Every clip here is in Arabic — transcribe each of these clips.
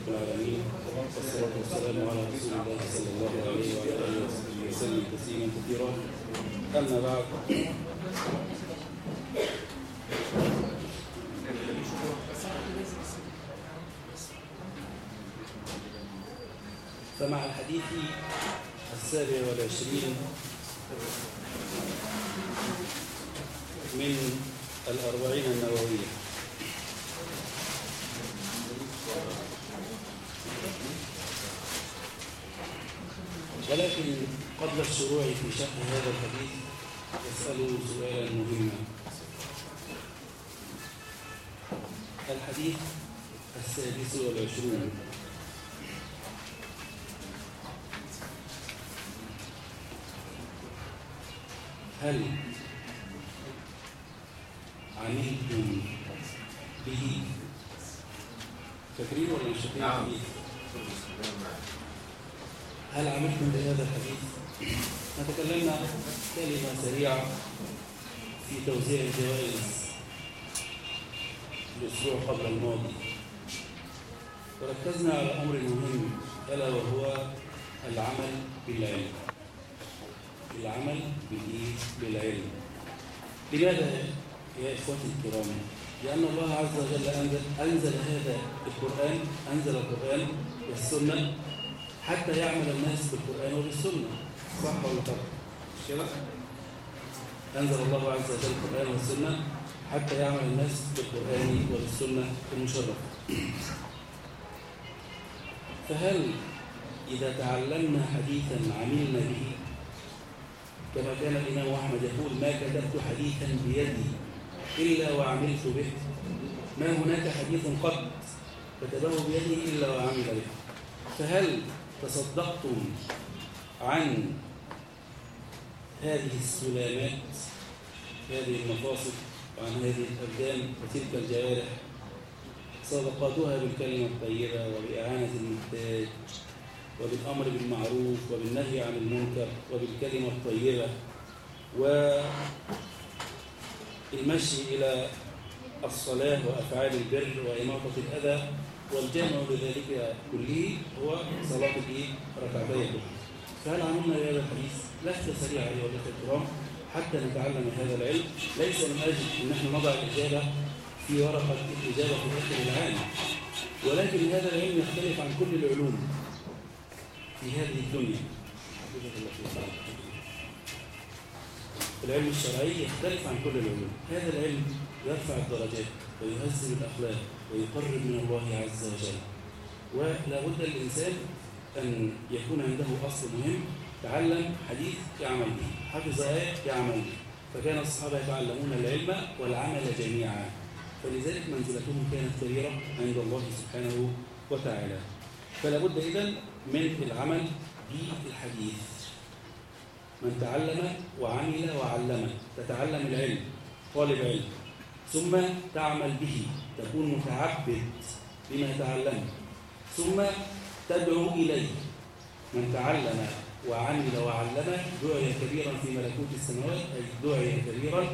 رب العالمين والصلاة والسلام على رسول الله صلى الله عليه وعلى آله وصحبه وسلم تسليما كثيرا. أما بعد. فمع الحديث السابع والعشرين من الأربعين النووية. ولكن قبل الشروع في شرح هذا الحديث أسأل سؤالا مهما الحديث السادس والعشرون. هل عملتم به فاكرين ولا مش فاكرين نعم. هل عملتم بهذا الحديث؟ تكلمنا كلمة سريعة في توزيع الجوائز الأسبوع قبل الماضي وركزنا على أمر مهم ألا وهو العمل بالعلم العمل؟ بالعلم لماذا يا إخوتي الكرام؟ لأن الله عز وجل أنزل, أنزل هذا القرآن أنزل القرآن والسنة حتى يعمل الناس بالقرآن وبالسنة صح ولا غلط؟ مش كده؟ أنزل الله عز وجل القرآن والسنة حتى يعمل الناس بالقرآن وبالسنة المشرفة فهل إذا تعلمنا حديثا عملنا به كما كان الإمام أحمد يقول ما كتبت حديثا بيدي إلا وعملت به ما هناك حديث قط كتبه بيده إلا وعمل به فهل تصدقتم عن هذه السلامات هذه المفاصل وعن هذه الأبدان وتلك الجوارح؟ صدقاتها بالكلمة الطيبة وبإعانة المحتاج وبالأمر بالمعروف وبالنهي عن المنكر وبالكلمة الطيبة والمشي إلى الصلاة وأفعال البر وإماطة الأذى والجامع لذلك كله هو صلاة الإيه؟ ركعتي الضحى فهل عملنا بهذا الحديث؟ لفتة سريعة أيها الأخوة الكرام حتى نتعلم هذا العلم ليس من أجل أن إحنا نضع الإجابة في ورقة الإجابة في آخر العام ولكن هذا العلم يختلف عن كل العلوم في هذه الدنيا العلم الشرعي يختلف عن كل العلوم هذا العلم يرفع الدرجات ويهذب الأخلاق ويقرب من الله عز وجل. ولا بد للإنسان أن يكون عنده أصل مهم تعلم حديث يعمل به حفظ آية يعمل به. فكان الصحابة يتعلمون العلم والعمل جميعا. فلذلك منزلتهم كانت كبيرة عند الله سبحانه وتعالى. فلا بد إذن من العمل بالحديث. من تعلم وعمل وعلم تتعلم العلم طالب علم. ثم تعمل به تكون متعبد بما تعلمت. ثم تدعو إليه. من تعلم وعمل وعلم دعي كبيرا في ملكوت السماوات أي دعي كبيرا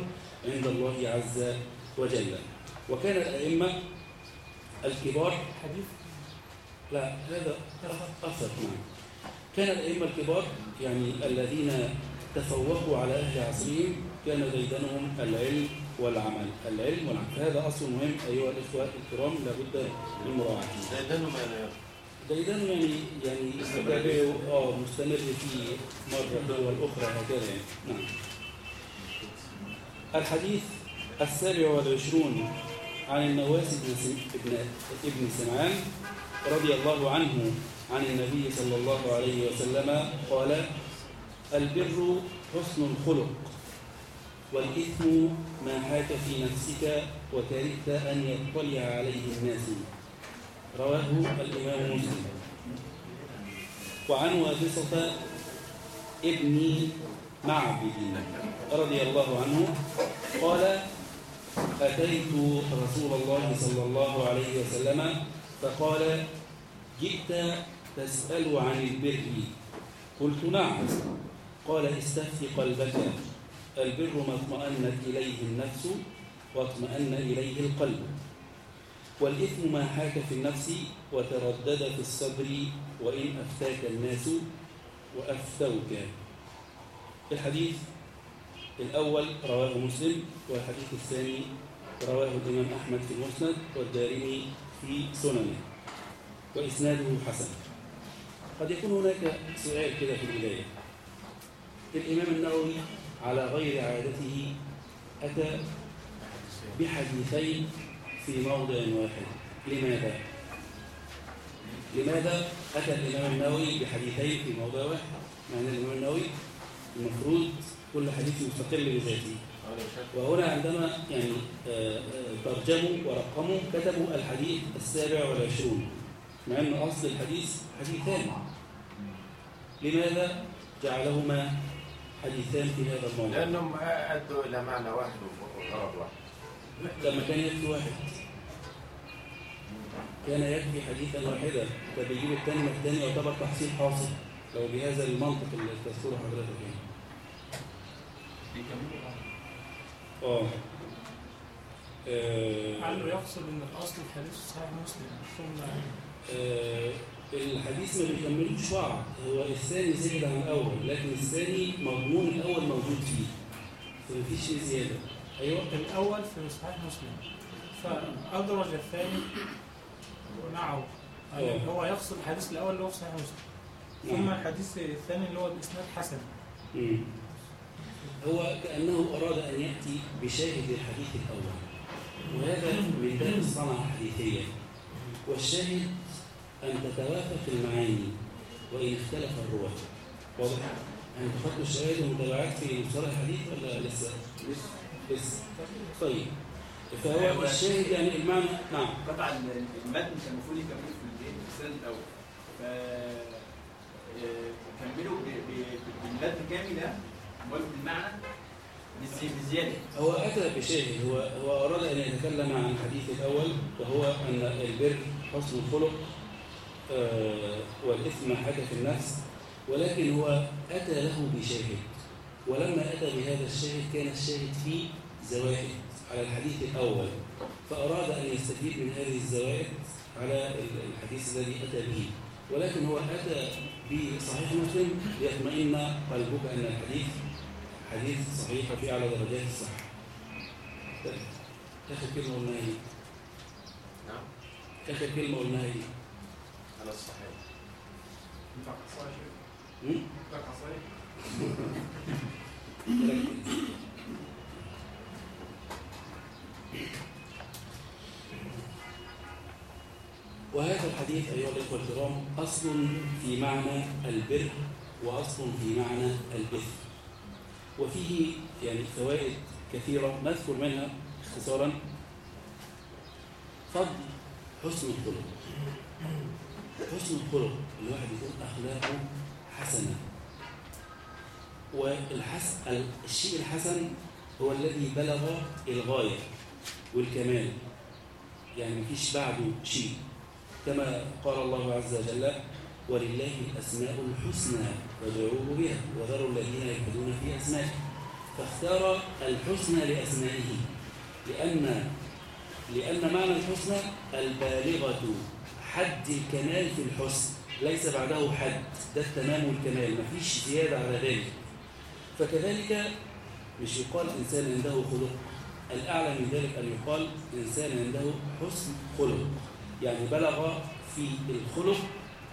عند الله عز وجل. وكان الأئمة الكبار حديث؟ لا هذا أثر نعم كان الأئمة الكبار يعني الذين تفوقوا على أهل عصرهم كان ديدنهم العلم. والعمل. العلم والعمل. فهذا أصل مهم أيها الإخوة الكرام لابد من مراعاته لا ديدن يعني يعني آه مستمر في مرة والأخرى هكذا يعني. نعم. الحديث السابع والعشرون عن النواس بن ابن سمعان رضي الله عنه عن النبي صلى الله عليه وسلم قال البر حسن الخلق والإثم ما حاك في نفسك وكرهت أن يطلع عليه الناس. رواه الإمام مسلم. وعن وابصة ابن معبد رضي الله عنه قال أتيت رسول الله صلى الله عليه وسلم فقال جئت تسأل عن البر. قلت نعم. قال استفتي قلبك البر ما اطمأنت إليه النفس واطمأن إليه القلب. والإثم ما حاك في النفس وتردد في الصدر وإن أفتاك الناس وأفتوك. الحديث الأول رواه مسلم والحديث الثاني رواه الإمام أحمد في المسند والدارمي في سننه. وإسناده حسن. قد يكون هناك سؤال كده في البداية. الإمام النووي على غير عادته أتى بحديثين في موضع واحد لماذا؟ لماذا أتى الإمام النووي بحديثين في موضع واحد؟ مع أن الإمام النووي المفروض كل حديث مستقل بذاته وهنا عندما يعني آه، آه، ترجموا ورقموا كتبوا الحديث السابع والعشرون مع أن أصل الحديث حديثان لماذا جعلهما حديثان في هذا الموضوع؟ لأنهم أدوا إلى معنى واحد وغرض واحد. لما كان يكفي واحد. كان يكفي حديثا واحدا فبيجيب الثاني من الثاني يعتبر تحصيل حاصل. لو بهذا المنطق اللي تذكره حضرتك يعني. آه. آه، لعله يقصد إن الأصل الحديث صحيح مسلم؟ ثم آه، الحديث ما بيكملوش بعض. هو الثاني زائد عن الأول لكن الثاني مضمون الأول موجود فيه. فمفيش فيه زيادة. أيوه. الأول في صحيح مسلم. فأدرج الثاني يعني آه. هو يقصد الحديث الأول اللي هو في صحيح مسلم. ثم الحديث الثاني اللي هو بإسناد حسن. مم. هو كأنه أراد أن يأتي بشاهد الحديث الأول. وهذا من باب الصنعة الحديثية والشاهد أن تتوافق المعاني وإن اختلف الرواة. واضح؟ يعني تحط الشواهد والمتابعات في مصطلح الحديث ولا لسه؟ لسه. طيب. فهو الشاهد يعني المعنى نعم. طبعا المتن كان المفروض يكملوا في الايه؟ في السنة الأول. ف آه، كملوا بالمتن كامل امال بالمعنى بزي- بزيادة. هو أتى بشاهد. هو هو أراد أن يتكلم عن الحديث الأول وهو أن البر حسن الخلق والإثم حاجة في النفس ولكن هو أتى له بشاهد ولما أتى بهذا الشاهد كان الشاهد فيه زوائد على الحديث الأول فأراد أن يستفيد من هذه الزوائد على الحديث الذي أتى به ولكن هو أتى بصحيح مسلم ليطمئن قلبك أن الحديث حديث صحيح وفي أعلى درجات الصحة. آخر كلمة قلناها إيه؟ نعم آخر كلمة قلناها إيه؟ على الصحيح؟ ركز. وهذا الحديث أيها الإخوة الكرام أصل في معنى البر وأصل في معنى الإثم وفيه يعني فوائد كثيرة نذكر منها اختصارا. فضل حسن الخلق. حسن الخلق الواحد يكون أخلاقه حسنة. والحسن الشيء الحسن هو الذي بلغ الغاية والكمال. يعني مفيش بعده شيء. كما قال الله عز وجل ولله الأسماء الحسنى فادعوه بها وذروا الذين يلحدون في أسمائه. فاختار الحسنى لأسمائه لأن لأن معنى الحسنى البالغة. حد الكمال في الحسن ليس بعده حد ده التمام والكمال مفيش زيادة على ذلك فكذلك مش يقال إنسان عنده خلق الأعلى من ذلك أن يقال إنسان عنده حسن خلق يعني بلغ في الخلق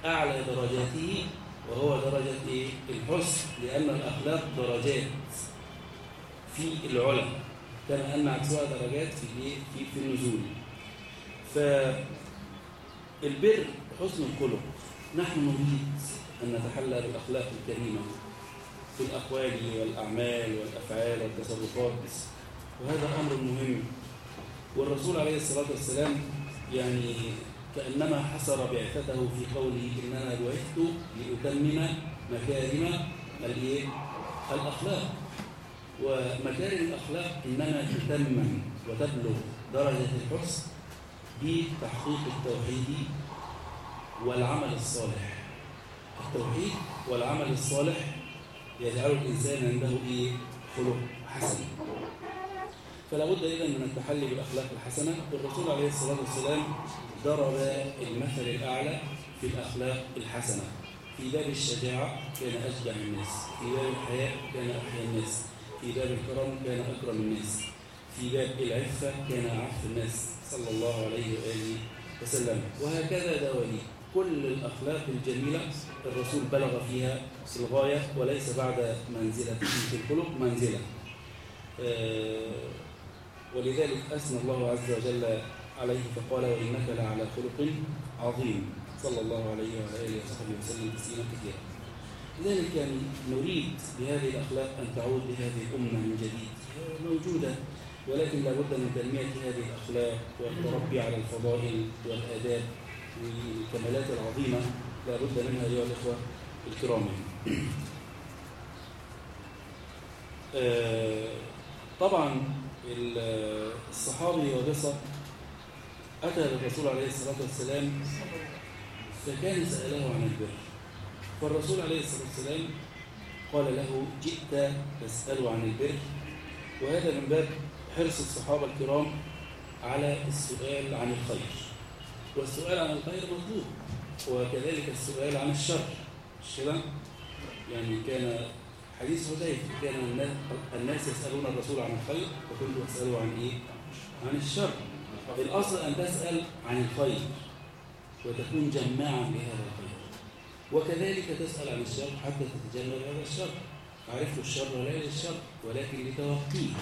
أعلى درجاته وهو درجة إيه؟ الحسن لأن الأخلاق درجات في العلا كما أن عكسها درجات في الإيه؟ في في النزول فالبر حسن الخلق. نحن نريد أن نتحلى بالأخلاق الكريمة في الأقوال والأعمال والأفعال والتصرفات. وهذا أمر مهم. والرسول عليه الصلاة والسلام يعني كأنما حصر بعثته في قوله إنما بعثت لأتمم مكارم الإيه؟ الأخلاق. ومكارم الأخلاق إنما تتمم وتبلغ درجة الحسن بتحقيق التوحيد والعمل الصالح. التوحيد والعمل الصالح يجعل الإنسان عنده إيه؟ خلق حسن. فلا بد إذا من التحلي بالأخلاق الحسنة. والرسول عليه الصلاة والسلام ضرب المثل الأعلى في الأخلاق الحسنة. في باب الشجاعة كان أشجع الناس. في باب الحياء كان أحيا الناس. في باب الكرم كان أكرم الناس. في باب العفة كان أعف الناس صلى الله عليه وآله وسلم. وهكذا دوالي كل الأخلاق الجميلة الرسول بلغ فيها الغاية وليس بعد منزلة في الخلق منزلة. آه، ولذلك أثنى الله عز وجل عليه فقال وإنك لعلى خلق عظيم. صلى الله عليه وعلى آله وصحبه وسلم تسليما كثيرا. لذلك يعني نريد بهذه الأخلاق أن تعود لهذه الأمة من جديد. موجودة. ولكن لابد من تنمية هذه الأخلاق والتربي على الفضائل والآداب والكمالات العظيمة لابد منها أيها الإخوة الكرام. آه، طبعا ال- الصحابي وبصة أتى للرسول عليه الصلاة والسلام فكان سأله عن البر. فالرسول عليه الصلاة والسلام قال له جئت تسأل عن البر. وهذا من باب حرص الصحابة الكرام على السؤال عن الخير. والسؤال عن الخير مطلوب وكذلك السؤال عن الشر. مش كده؟ يعني كان حديث حذيفة كان الناس, الناس يسألون الرسول عن الخير وكنت أسأله عن إيه؟ عن الشر. الأصل أن تسأل عن الخير وتكون جماعا بهذا الخير. وكذلك تسأل عن الشر حتى تتجنب هذا الشر. عرفت الشر لا للشر ولكن لتوقيه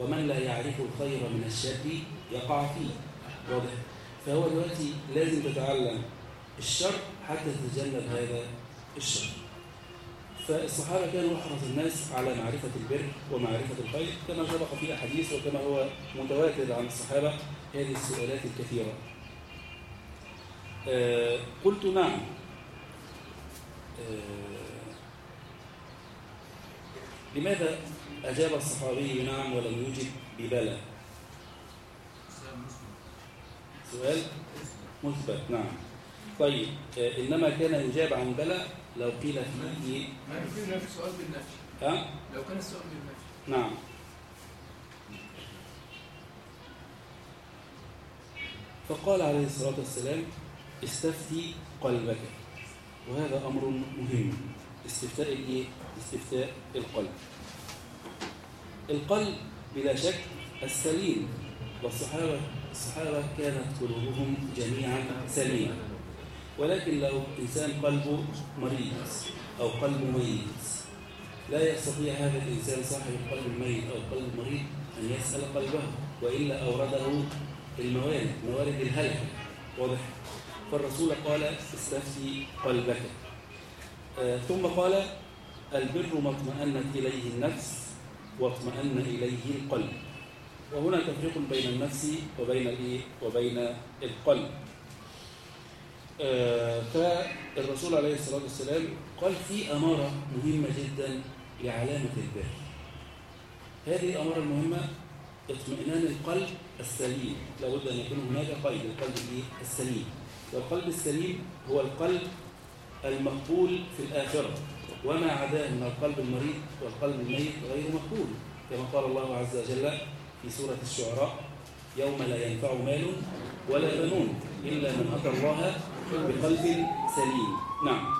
ومن لا يعرف الخير من الشر يقع فيه. واضح. فهو دلوقتي لازم تتعلم الشر حتى تتجنب هذا الشر. فالصحابة كانوا أحرص الناس على معرفة البر ومعرفة الخير كما سبق في أحاديث وكما هو متواتر عن الصحابة هذه السؤالات الكثيرة. آه قلت نعم. آه لماذا أجاب الصحابي نعم ولم يجب ببلى. سؤال مثبت نعم. طيب آه إنما كان يجاب عن بلى لو قيل فيه ما يمكن السؤال بالنفي ها؟ لو كان السؤال بالنفي نعم. فقال عليه الصلاة والسلام استفتي قلبك. وهذا أمر مهم استفتاء الإيه؟ استفتاء القلب. القلب بلا شك السليم والصحابة الصحابة كانت قلوبهم جميعا سليمة. ولكن لو إنسان قلبه مريض أو قلبه ميت لا يستطيع هذا الإنسان صاحب القلب الميت أو القلب المريض أن يسأل قلبه وإلا أورده الموارد موارد الهلكة واضح. فالرسول قال استفتي قلبك. آه ثم قال البر ما اطمأنت إليه النفس واطمأن إليه القلب. وهنا تفريق بين النفس وبين الإيه وبين القلب. آه فالرسول عليه الصلاة والسلام قال في أمارة مهمة جدا لعلامة البر. هذه الأمارة المهمة اطمئنان القلب السليم. لابد أن يكون هناك قلب القلب؟ السليم. والقلب السليم هو القلب المقبول في الآخرة. وما عداه من القلب المريض والقلب الميت غير مقبول كما قال الله عز وجل في سورة الشعراء يوم لا ينفع مال ولا بنون إلا من أتى الله بقلب سليم. نعم.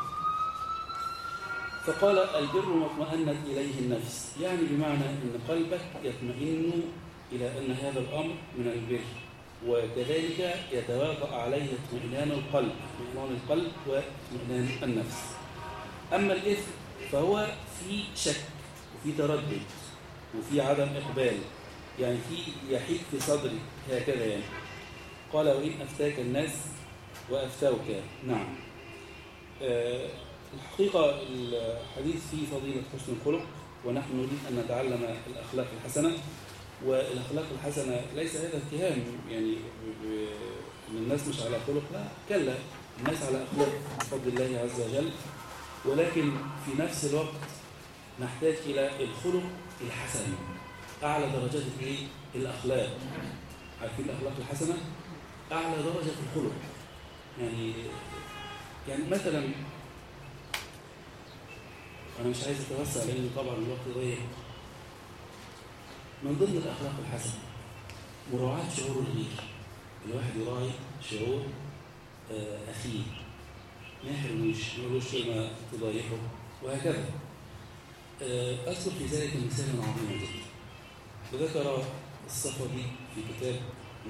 فقال البر ما إليه النفس يعني بمعنى أن قلبك يطمئن إلى أن هذا الأمر من البر. وكذلك يتوافق عليه اطمئنان القلب اطمئنان القلب واطمئنان النفس. أما الإثم فهو في شك وفي تردد وفي عدم إقبال يعني في يحيك في صدري هكذا يعني. قال وإن أفتاك الناس وأفتوك نعم. أه الحقيقة الحديث فيه فضيلة حسن الخلق ونحن نريد أن نتعلم الأخلاق الحسنة. والأخلاق الحسنة ليس هذا اتهام يعني أن الناس مش على خلق لا كلا الناس على أخلاق بفضل الله عز وجل. ولكن في نفس الوقت نحتاج إلى الخلق الحسن. أعلى درجات الإيه؟ الأخلاق. عارفين الأخلاق الحسنة؟ أعلى درجة في الخلق. يعني يعني مثلا أنا مش عايز أتوسع لأن طبعا الوقت ضيق. من ضمن الأخلاق الحسنة مراعاة شعور الغير. الواحد يراعي شعور آه، أخيه ما يحرموش ما يقولوش كلمة تضايقه وهكذا. آه، أذكر في ذلك مثالا عظيما جدا. وذكر الصفدي في كتاب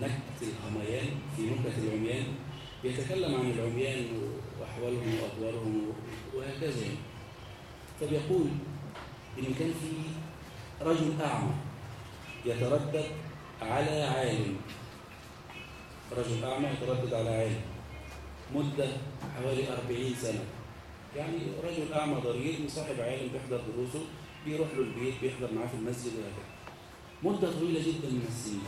نكت الهميان في نكت العميان بيتكلم عن العميان وأحوالهم وأدوارهم وهكذا يعني. فبيقول إن كان في رجل أعمى يتردد على عالم. رجل أعمى يتردد على عالم. مدة حوالي أربعين سنة. يعني رجل أعمى ضرير مصاحب عالم بيحضر دروسه بيروح له البيت بيحضر معاه في المسجد وهكذا. مدة طويلة جدا من السنين.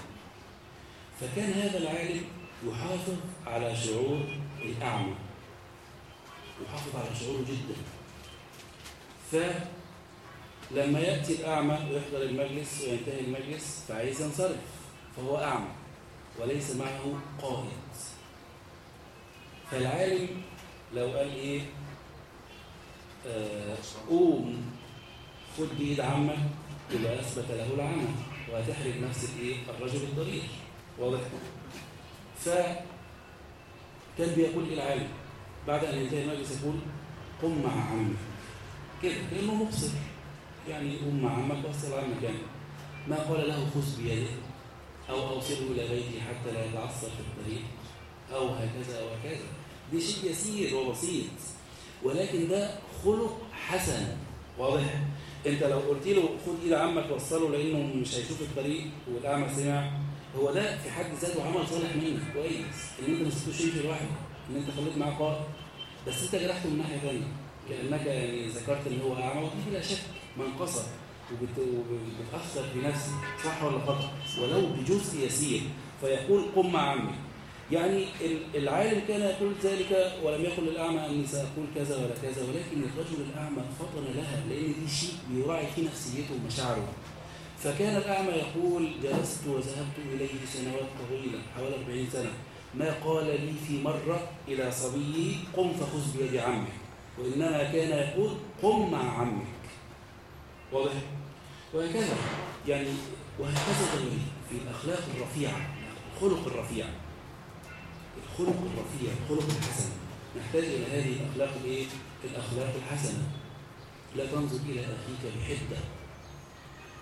فكان هذا العالم يحافظ على شعور الأعمى. يحافظ على شعوره جدا. فلما يأتي الأعمى ويحضر المجلس وينتهي المجلس فعايز ينصرف فهو أعمى وليس معه قائد. فالعالم لو قال إيه؟ آه، قوم خد بإيد عمك يبقى أثبت له العمى وهتحرج نفس الإيه الرجل الضرير واضح؟ فكان بيقول العالم. بعد أن ينتهي المجلس يقول قم مع عمك. كده كأنه مبصر. يعني مع عمك وصل عن مكانه ما قال له خذ بيده أو أوصله إلى بيتي حتى لا يتعثر في الطريق أو هكذا أو هكذا. دي شيء يسير وبسيط. ولكن ده خلق حسن. واضح؟ أنت لو قلت له خد إيد عمك وصله لأنه مش هيشوف الطريق والأعمى سمع. هو ده في حد ذاته عمل صالح منك. كويس. إن أنت ما سبتوش يمشي لوحده. إن أنت خليت معاه قائد. بس أنت جرحته من ناحية ثانية كأنك يعني ذكرت إن هو أعمى. ودي بلا شك. منقصة وبت- وبتأثر في نفسي صح ولا خطا ولو بجزء يسير فيقول قم مع عمي. يعني ال- العالم كان يقول ذلك ولم يقل للأعمى أني سأقول كذا ولا كذا ولكن الرجل الأعمى فطن لها لأن دي شيء بيراعي في نفسيته ومشاعره. فكان الأعمى يقول جلست وذهبت إليه سنوات طويلة حوالي 40 سنة. ما قال لي في مرة إلى صبيه قم فخذ بيد عمك. وإنما كان يقول قم مع عمك. واضح؟ وهكذا يعني وهكذا غيره في الأخلاق الرفيعة الخلق الرفيع. الخلق الرفيع الخلق الحسن. نحتاج إلى هذه الأخلاق الإيه؟ الأخلاق الحسنة. لا تنظر إلى أخيك بحدة.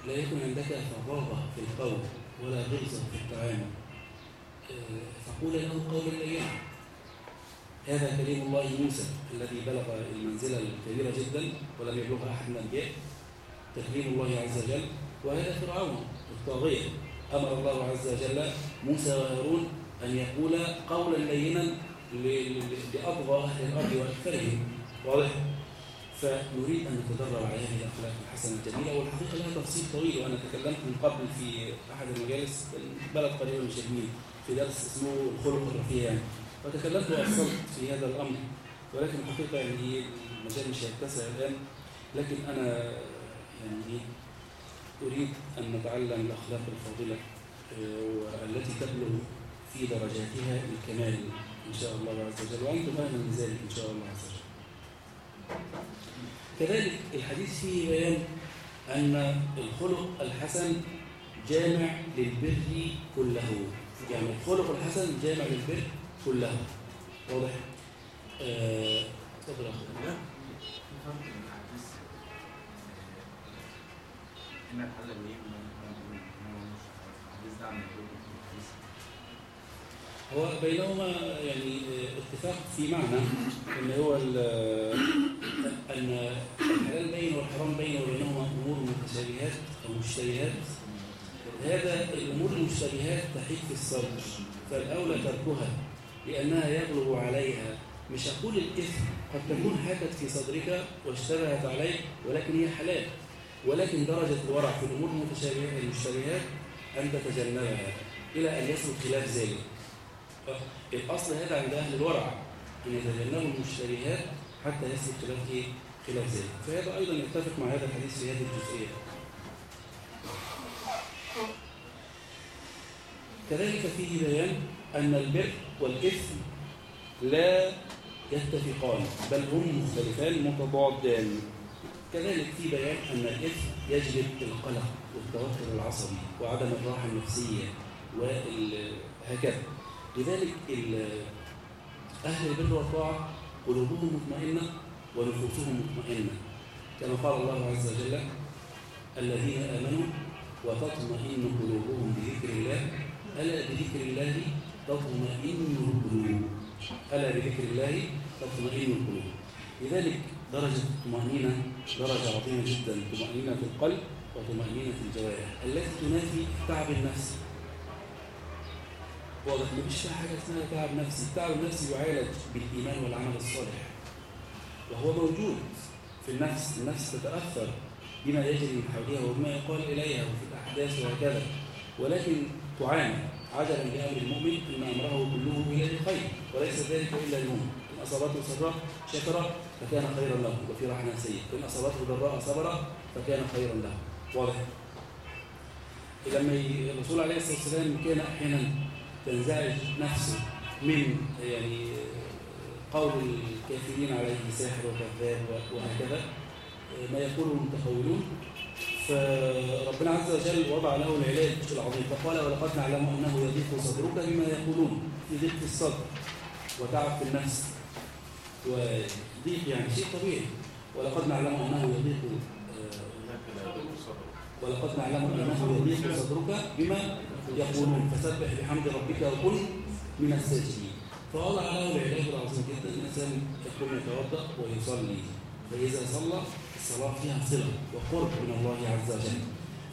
لا يكن عندك فظاظة في القول ولا غلظة في التعامل آه، فقول له قولا لينا هذا كلام الله موسى الذي بلغ المنزلة الكبيرة جدا ولم يبلغها أحد من الأنبياء. تكريم الله عز وجل وهذا فرعون الطاغية. أمر الله عز وجل موسى وهارون أن يقول قولا لينا ل- ل- لأبغى أهل الأرض وأكثرهم. واضح؟ فنريد أن نتدرب على هذه الأخلاق الحسنة الجميلة والحقيقة لها تفصيل طويل وأنا تكلمت من قبل في أحد المجالس بلد قريبة من شرمين في درس اسمه الخلق الرفيع يعني وتكلمت وأفصلت في هذا الأمر ولكن الحقيقة يعني المجال مش هيتسع الآن لكن أنا إيه، أريد أن نتعلم الأخلاق الفاضلة آه، والتي تبلغ في درجاتها الكمال إن شاء الله عز وجل وأنتم أهلا لذلك إن شاء الله عز وجل. كذلك الحديث فيه بيان أن الخلق الحسن جامع للبر كله. يعني الخلق الحسن جامع للبر كله. واضح؟ تفضل يا أخوي. الفرق بين الحديث آه، هو بينهما يعني اتفاق في معنى إن هو ال- إن الحلال بين والحرام بين وبينهما أمور متشابهات أو مشتبهات. هذا الأمور المشتبهات تحيك في الصدر فالأولى تركها لأنها يغلب عليها. مش أقول الإثم قد تكون حاكت في صدرك واشتبهت عليك ولكن هي حلال. ولكن درجة الورع في الأمور المتشابهات المشتبهات ان تتجنبها إلى أن يثبت خلاف ذلك. الأصل هذا عند أهل الورع أن يتجنبوا المشتريات حتى يثبت خلاف إيه؟ خلاف ذلك. فهذا أيضا يتفق مع هذا الحديث في هذه الجزئية. كذلك فيه بيان أن البر والإثم لا يتفقان بل هم مختلفان متضادان. كذلك في بيان أن الإثم يجلب القلق والتوتر العصبي وعدم الراحة النفسية وهكذا لذلك أهل البر والطاعة قلوبهم مطمئنة ونفوسهم مطمئنة. كما قال الله عز وجل الذين آمنوا وتطمئن قلوبهم بذكر الله. ألا بذكر الله تطمئن القلوب ألا بذكر الله تطمئن القلوب لذلك درجة الطمأنينة درجة عظيمة جدا طمأنينة القلب وطمأنينة الجوارح. التي تنافي تعب النفس. واضح مفيش فيها حاجة اسمها تعب نفسي، التعب النفسي يعالج بالإيمان والعمل الصالح. وهو موجود في النفس، النفس تتأثر بما يجري من حولها وبما يقال إليها وفي الأحداث وهكذا، ولكن تعاني عجلا بامر المؤمن إن أمره كله اليه خير، وليس ذلك إلا المؤمن، ان أصابته سراء شكر فكان خيرا له وفي راحه نفسيه، ان أصابته ضراء صبر فكان خيرا له. واضح؟ لما الرسول عليه الصلاة والسلام كان أحيانا تنزعج نفسه من يعني قول الكافرين عليه ساحر وكذاب وهكذا ما يقوله المتخولون فربنا عز وجل وضع له العلاج العظيم فقال ولقد نعلم أنه يضيق صدرك بما يقولون في ضيق في الصدر وتعب في النفس وضيق يعني شيء طبيعي. ولقد نعلم أنه يضيق آه، ولقد نعلم أنه يضيق صدرك بما يقولون. فسبح بحمد ربك وكن من الساجدين. فوضع له العلاج العظيم جدا الإنسان يكون يتوضأ ويصلي فإذا صلى الصلاة فيها صلة وقرب من الله عز وجل.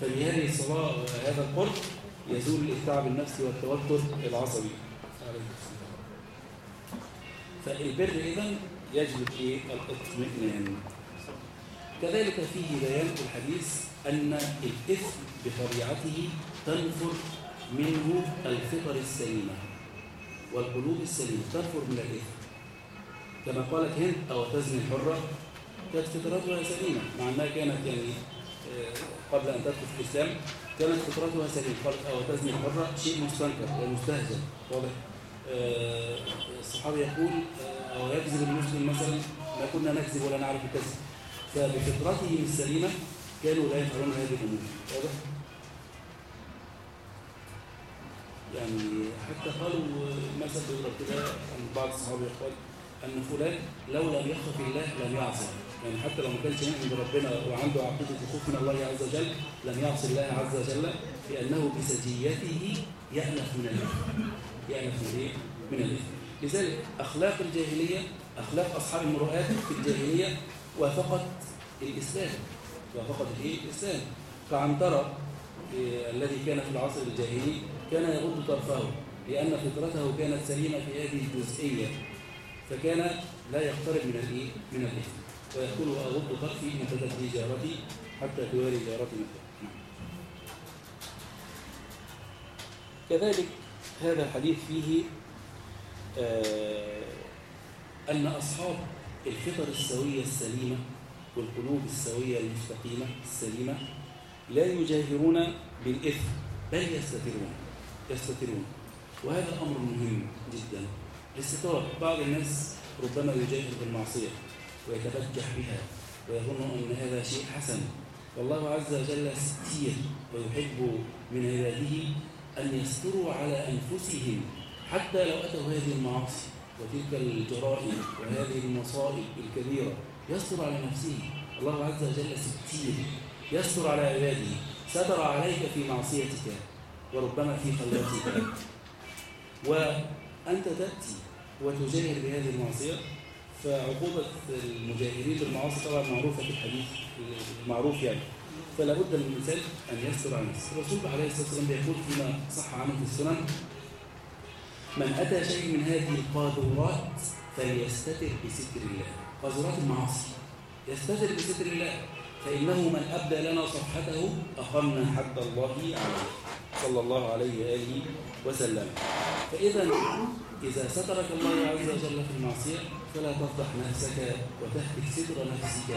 فبهذه الصلاة وهذا القرب يزول التعب النفسي والتوتر العصبي. عليه السلام. فالبر اذا يجلب إيه؟ الاطمئنان كذلك فيه بيان في الحديث أن الإثم بطبيعته تنفر منه الفطر السليمة والقلوب السليمة. تنفر من الإثم. كما قالت هند أو تزني الحرة كانت فطرتها سليمة مع أنها كانت يعني آه، قبل أن تدخل في الإسلام كانت فطرتها سليمة. قالت أو تزني الحرة شيء مستنكر ومستهزئ واضح. الصحابي يقول آه، أو يكذب المسلم مثلا ما كنا نكذب ولا نعرف الكذب. فبفطرتهم السليمة كانوا لا يفعلون هذه الأمور. واضح؟ يعني حتى قالوا مثل بيضرب كده عن بعض الصحابة يقول أن فلان لو لم يخف الله لم يعصي. يعني حتى لو ما كانش يؤمن بربنا وعنده عقيدة الخوف من الله عز وجل لم يعصي الله عز وجل لأنه بسجيته يأنف من الإثم يأنف من إيه؟ من الإثم لذلك أخلاق الجاهلية أخلاق أصحاب المروءات في الجاهلية وافقت الإسلام وافقت الإيه؟ الإسلام فعنترة إيه، الذي كان في العصر الجاهلي كان يغض طرفه لأن فطرته كانت سليمة في هذه الجزئية فكان لا يقترب من الإيه؟ من الإثم ويقول أغض طرفي إن تدت لي جارتي حتى تواري جارتي مثلا كذلك هذا الحديث فيه آه أن أصحاب الفطر السوية السليمة والقلوب السوية المستقيمة السليمة لا يجاهرون بالإثم بل يستترون يستترون. وهذا أمر مهم جدا. الاستتار بعض الناس ربما يجاهر بالمعصية ويتبجح بها ويظن أن هذا شيء حسن. والله عز وجل ستير ويحب من عباده أن يستروا على أنفسهم حتى لو أتوا هذه المعاصي وتلك الجرائم وهذه المصائب الكبيرة. يستر على نفسه. الله عز وجل ستير. يستر على عباده. ستر عليك في معصيتك وربما في خلوتك. وأنت تأتي وتجاهر بهذه المعصية. فعقوبة المجاهرين بالمعاصي طبعا معروفة في الحديث المعروف يعني. فلا بد للإنسان أن يستر على نفسه. الرسول عليه الصلاة والسلام بيقول فيما صح عنه في السنن من أتى شيء من هذه القاذورات فليستتر بستر الله. قاذورات المعاصي. يستتر بستر الله فإنه من أبدى لنا صفحته أقمنا حد الله عليه. صلى الله عليه وآله وسلم. فإذا إذا سترك الله عز وجل في المعصية فلا تفضح نفسك وتهتك ستر نفسك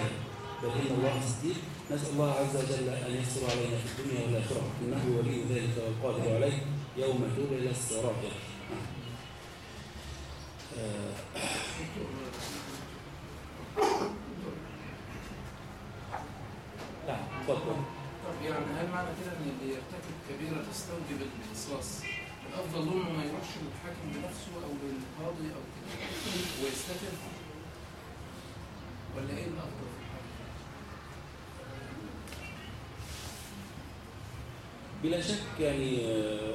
بل إن الله ستير نسأل الله عز وجل أن يستر علينا في الدنيا والآخرة. إنه ولي ذلك والقادر عليه. يوم تبلى السرائر آه، اتفضل طب يعني هل معنى كده إن اللي يرتكب كبيرة تستوجب القصاص الأفضل له انه ما يروحش للحاكم بنفسه أو للقاضي أو كده ويستتر؟ ولا إيه الأفضل؟ بلا شك يعني آه،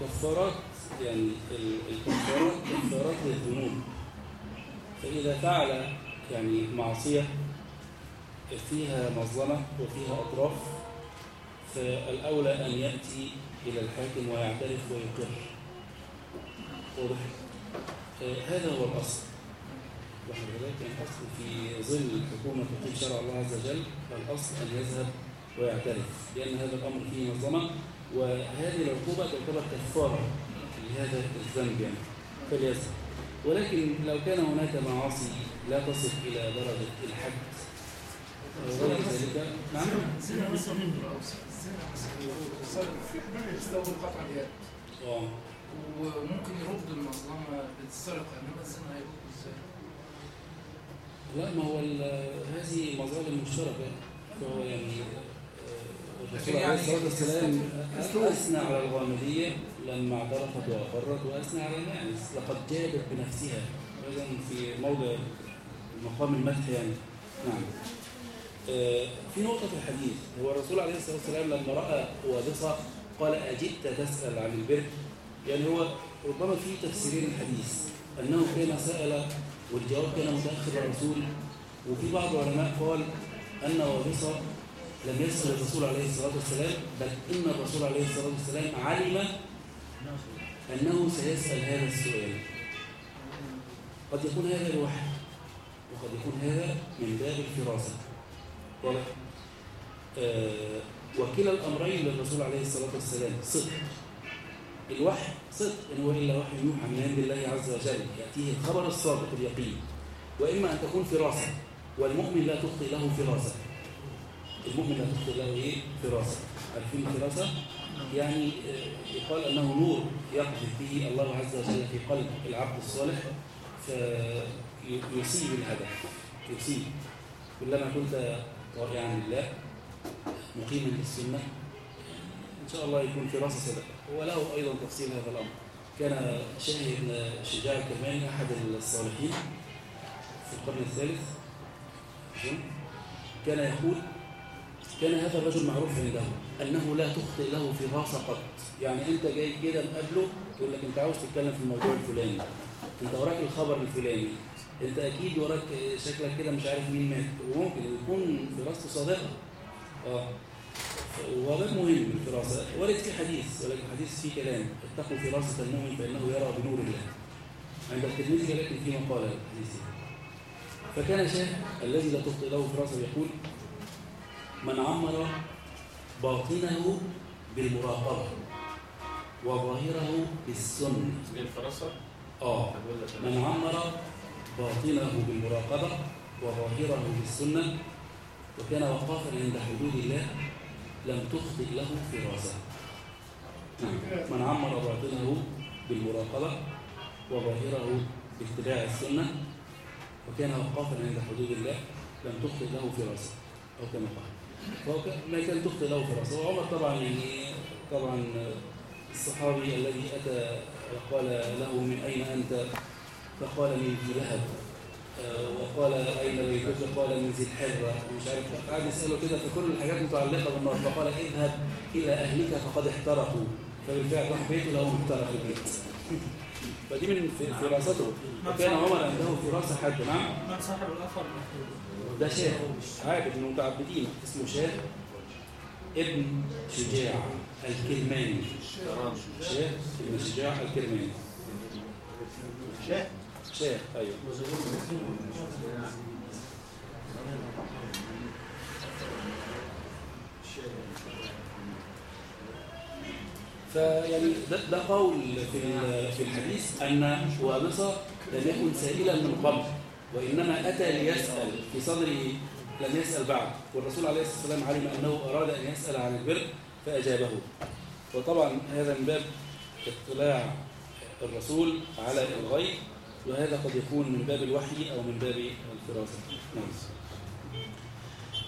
الكفارات يعني ال- الكفارات كفارات للذنوب فإذا فعل يعني معصية فيها مظلمة وفيها أطراف فالأولى أن يأتي إلى الحاكم ويعترف ويقر. واضح؟ آه، هذا هو الأصل. وحضرتك الأصل في ظل حكومة تقيم شرع الله عز وجل الأصل أن يذهب ويعترف لأن هذا الأمر فيه مظلمة وهذه العقوبة تعتبر كفارة لهذا الذنب يعني. فليذهب ولكن لو كان هناك معاصي لا تصل إلى درجة الحد. غير ذلك. نعم؟ آه. وممكن يرد المظلمة بالسرقة إنما الزنا هيرد إزاي؟ لا ما هو هذه مظالم مشتركة. فهو يعني آه، الرسول عليه الصلاة والسلام. أثنى على الغامدية لما اعترفت وأقرت وأثنى على الماعز لقد جابت بنفسها. إذا في موضع مقام المدح يعني. نعم. آه، في نقطة في الحديث. هو الرسول عليه الصلاة والسلام لما رأى وابصة قال أجئت تسأل عن البر؟ يعني هو ربما في تفسيرين الحديث. أنه كان سأل والجواب كان متأخر الرسول. وفي بعض العلماء قال أن وابصة لم يسأل الرسول عليه الصلاة والسلام بل إن الرسول عليه الصلاة والسلام علم أنه سيسأل هذا السؤال. قد يكون هذا الوحي وقد يكون هذا من باب الفراسة. واضح؟ آه وكلا الأمرين للرسول عليه الصلاة والسلام. صدق. الوحي صدق إن هو إلا وحي يوحى من عند الله عز وجل. يأتيه الخبر الصادق اليقين. وإما أن تكون فراسة والمؤمن لا تخطئ له فراسة. المؤمن لا تخطئ له إيه؟ فراسة عارفين الفراسة؟ يعني آه، يقال أنه نور يقذف به الله عز وجل في قلب العبد الصالح فيصيب الهدف يصيب كلما كنت طائعا لله مقيما للسنة إن شاء الله يكون فراسة صدقة. وله أيضا تفصيل هذا الأمر. كان شاهي بن شجاع الكرماني أحد الصالحين في القرن الثالث كان يقول كان هذا الرجل معروف عنده أنه لا تخطئ له فراسة قط. يعني أنت جاي كده مقابله يقول لك أنت عاوز تتكلم في الموضوع الفلاني. أنت وراك الخبر الفلاني. أنت أكيد وراك شكلك كده مش عارف مين مات. وممكن يكون فراسته صادقة. آه. وباب مهم الفراسة ورد في حديث ولكن الحديث فيه كلام. اتقوا فراسة المؤمن فإنه يرى بنور الله. عند الترمذي لكن في مقالة الحديث. فكان شاه الذي لا تخطئ له فراسة يقول من عمر باطنه بالمراقبة وظاهره بالسنة. الفرصة آه. من عمر باطنه بالمراقبة وظاهره بالسنة وكان وقافا عند حدود الله لم تخطئ له فراسة نعم. من عمر باطنه بالمراقبة وظاهره باتباع السنة وكان وقافا عند حدود الله لم تخطئ له فراسة أو كما قال. فهو ما كان تخطئ له فراسة وعمر طبعا يعني طبعا الصحابي الذي أتى وقال له من أين أنت؟ فقال من ذي لهب. آه، وقال أين بيتك؟ قال من ذي الحرة. ومش عارف قعد يسأله كده فكل الحاجات متعلقة بالنار. فقال اذهب إلى أهلك فقد احترقوا. فبالفعل راح بيته لهم احترق البيت. فدي من في- فراسته وكان عمر عنده فراسة حد نعم؟ من صاحب الأثر ده شاه عابد من المتعبدين اسمه شاه ابن شجاع الكرماني شاه ابن شجاع الكرماني شاه شاه أيوه فيعني ده, ده قول في في الحديث أن وابصة لم يكن سائلا من قبل وإنما أتى ليسأل في صدره لم يسأل بعد والرسول عليه الصلاة والسلام علم أنه أراد أن يسأل عن البر فأجابه. وطبعا هذا من باب اطلاع الرسول على الغيب وهذا قد يكون من باب الوحي أو من باب الفراسة. نعم.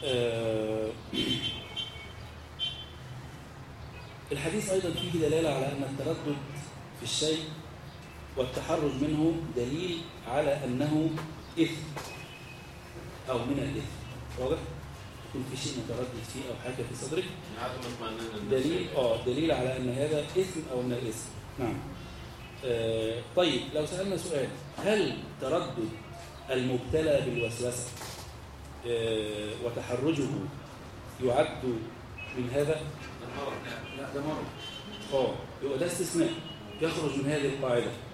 آه، الحديث أيضا فيه دلالة على أن التردد في الشيء والتحرج منه دليل على أنه إثم أو من الإثم. واضح؟ يكون في شيء متردد فيه أو حاجة في صدرك. دليل آه دليل على أن هذا إثم أو من الإثم. نعم. آه طيب لو سألنا سؤال هل تردد المبتلى بالوسوسة؟ آه وتحرجه يعد من هذا؟ لا ده مرض. آه يبقى ده استثناء. يخرج من هذه القاعدة. أن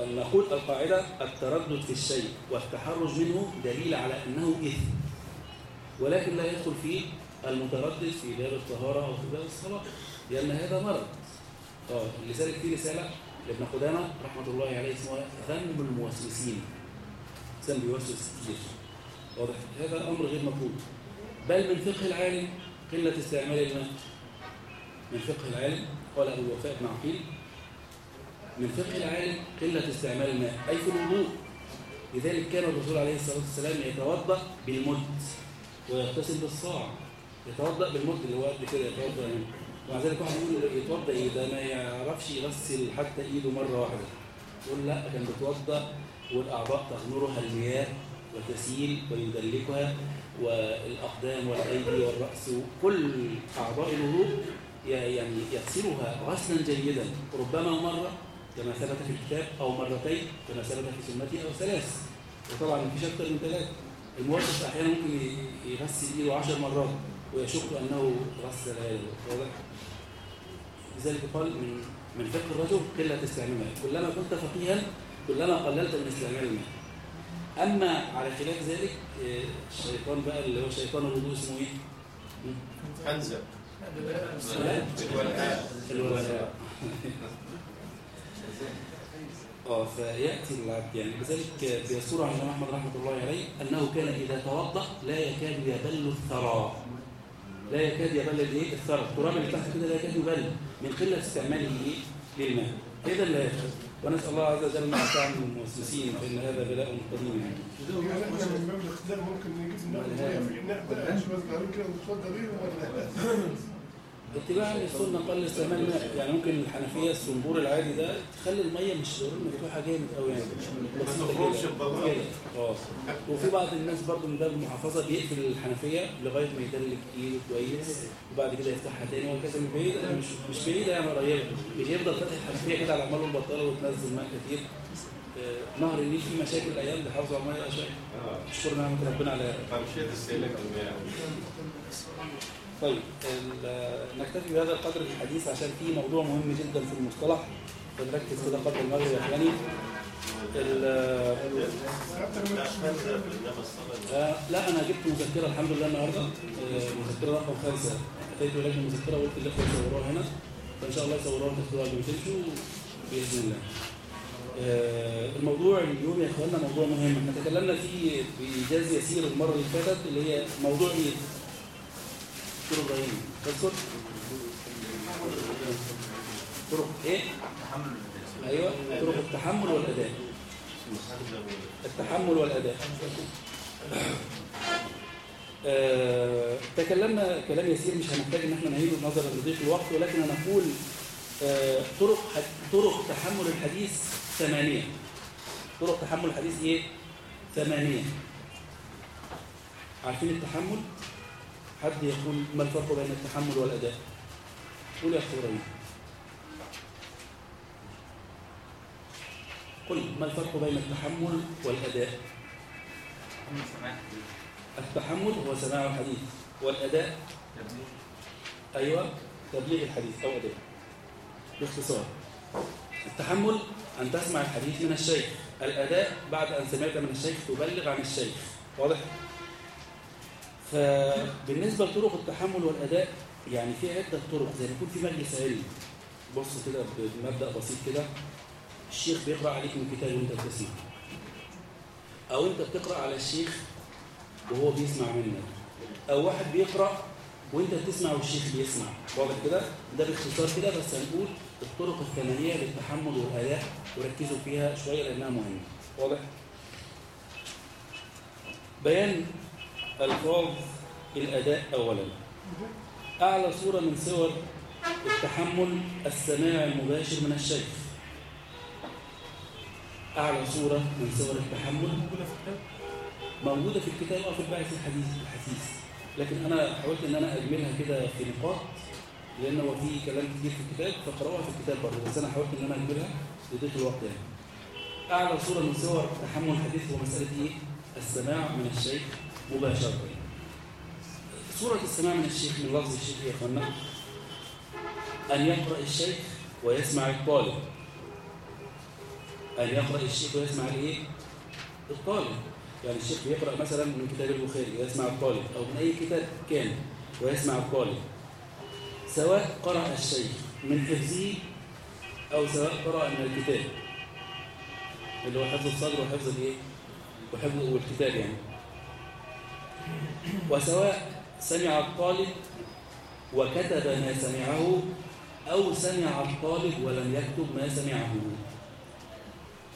نقول القاعدة التردد في الشيء والتحرج منه دليل على أنه إثم ولكن لا يدخل فيه المتردد في باب الطهارة أو في باب الصلاة لأن هذا مرض. آه لذلك في رسالة لابن قدامة رحمة الله عليه اسمها ذنب الموسوسين. إنسان بيوسوس كتير واضح؟ هذا أمر غير مقبول. بل من فقه العالم قلة استعمال الماء من فقه العالم قال أبو الوفاء بن عقيل من فقه العالم قلة استعمال الماء أي في الوضوء. لذلك كان الرسول عليه الصلاة والسلام يتوضأ بالمد ويغتسل بالصاع. يتوضأ بالمد اللي هو قد كده يتوضأ منه ومع ذلك واحد يقول يتوضأ إيه؟ ده ما يعرفش يغسل حتى إيده مرة واحدة. يقول لا كان بيتوضأ والأعضاء تغمرها المياه وتسيل ويدلكها والأقدام والأيدي والرأس كل أعضاء الوضوء يعني يغسلها غسلا جيدا. ربما مرة كما ثبت في الكتاب أو مرتين كما ثبت في سنته أو ثلاث. وطبعا مفيش أكثر من ثلاث الموظف أحيانا ممكن يغسل إيده 10 مرات ويشك أنه غسل يده واضح؟ لذلك قال من من فقه الرجل قلة استعمال الماء. كلما كنت فقيها كلما قللت من استعمال الماء. أما على خلاف ذلك آه، الشيطان بقى اللي هو شيطان الوضوء اسمه إيه؟ انزل الولاء الولاء. الولاء. آه فيأتي العبد. يعني لذلك عن الإمام أحمد رحمة الله عليه أنه كان إذا توضأ لا يكاد يبل الثرى. لا يكاد يبل الإيه؟ الثرى. التراب اللي تحت كده لا يكاد يبل. من قلة استعماله للماء. اذا لا يكاد. ونسأل الله عز وجل ما تعمل المؤسسين فإن هذا بلاء قديم. يعني من ممكن نجيب الميه في اناء بقى شوية صغيرين كده ونتوضى بيهم ولا لا؟ اتباعا للسنه قل استعمال الماء يعني ممكن الحنفية الصنبور العادي ده تخلي المية مش مفتوحة جامد قوي يعني. بسيطة تخرجش. آه وفي بعض الناس برضو من باب المحافظة بيقفل الحنفية لغاية ما يدلك ايده كويس وبعد كده يفتحها تاني. وهكذا من بعيد مش مش بعيده يعني قريبة. بيفضل فاتح الحنفية كده على عمال البطالة وتنزل ماء كتير. آه، نهر النيل فيه مشاكل الأيام بيحافظوا على المية شوية اشكر نعمه ربنا على ترشيد السلك المياه طيب نكتفي بهذا القدر في الحديث عشان في موضوع مهم جدا في المصطلح. فنركز كده قبل المغرب يا أخواني. ال- آه، لا أنا جبت مذكرة الحمد لله النهارده. آه، مذكرة رقم خمسه اتيت اليكم المذكره وقلت الاخوه يصوروها هنا. فإن شاء الله يصوروها وتاخدوها قبل تمشوا بإذن الله. آه، الموضوع اليوم يا إخواننا موضوع مهم. إحنا تكلمنا فيه بايجاز يسير المرة اللي فاتت اللي هي موضوع إيه؟ دكتور إبراهيم تذكر؟ طرق إيه؟ أيوه. طرق التحمل والأداء. التحمل والأداء. آه، تكلمنا كلام يسير مش هنحتاج إن إحنا نعيده نظرا لضيق الوقت ولكن أنا آه، طرق ح- طرق تحمل الحديث ثمانية. طرق تحمل الحديث إيه؟ ثمانية. عارفين التحمل؟ حد يقول ما الفرق بين التحمل والأداء؟ قول يا إبراهيم. قل ما الفرق بين التحمل والأداء؟ التحمل هو سماع الحديث والأداء أيوه تبليغ الحديث أو أداء. باختصار التحمل أن تسمع الحديث من الشيخ الأداء بعد أن سمعت من الشيخ تبلغ عن الشيخ واضح؟ فبالنسبة لطرق التحمل والأداء يعني في عدة طرق زي ما يكون في مجلس علم بص كده بمبدأ بسيط كده. الشيخ بيقرأ عليك من كتاب وأنت بتسمع. أو أنت بتقرأ على الشيخ وهو بيسمع منك. أو واحد بيقرأ وأنت بتسمع والشيخ بيسمع. واضح كده؟ ده باختصار كده بس هنقول الطرق الثمانيه للتحمل والأداء وركزوا فيها شوية لأنها مهمة. واضح؟ بيان الفاظ الأداء أولا أعلى صورة من صور التحمل السماع المباشر من الشيخ أعلى صورة من صور التحمل موجودة في الكتاب أو في الباحث الحديث الحديث لكن أنا حاولت إن أنا أجملها كده في نقاط لأن هو في كلام كتير في الكتاب فقرأوها في الكتاب برضه بس أنا حاولت إن أنا أجملها لضيق الوقت يعني. أعلى صورة من صور تحمل الحديث هو مسألة إيه؟ السماع من الشيخ مباشرة. صورة السماع من الشيخ من لفظ الشيخ يا أخوانا أن يقرأ الشيخ ويسمع الطالب. أن يقرأ الشيخ ويسمع الإيه؟ الطالب. يعني الشيخ بيقرأ مثلا من كتاب البخاري ويسمع الطالب أو من أي كتاب كان ويسمع الطالب سواء قرأ الشيخ من حفظه أو سواء قرأ من الكتاب اللي هو حفظ الصدر وحفظ الإيه؟ وحفظ والكتاب يعني. وسواء سمع الطالب وكتب ما سمعه أو سمع الطالب ولم يكتب ما سمعه.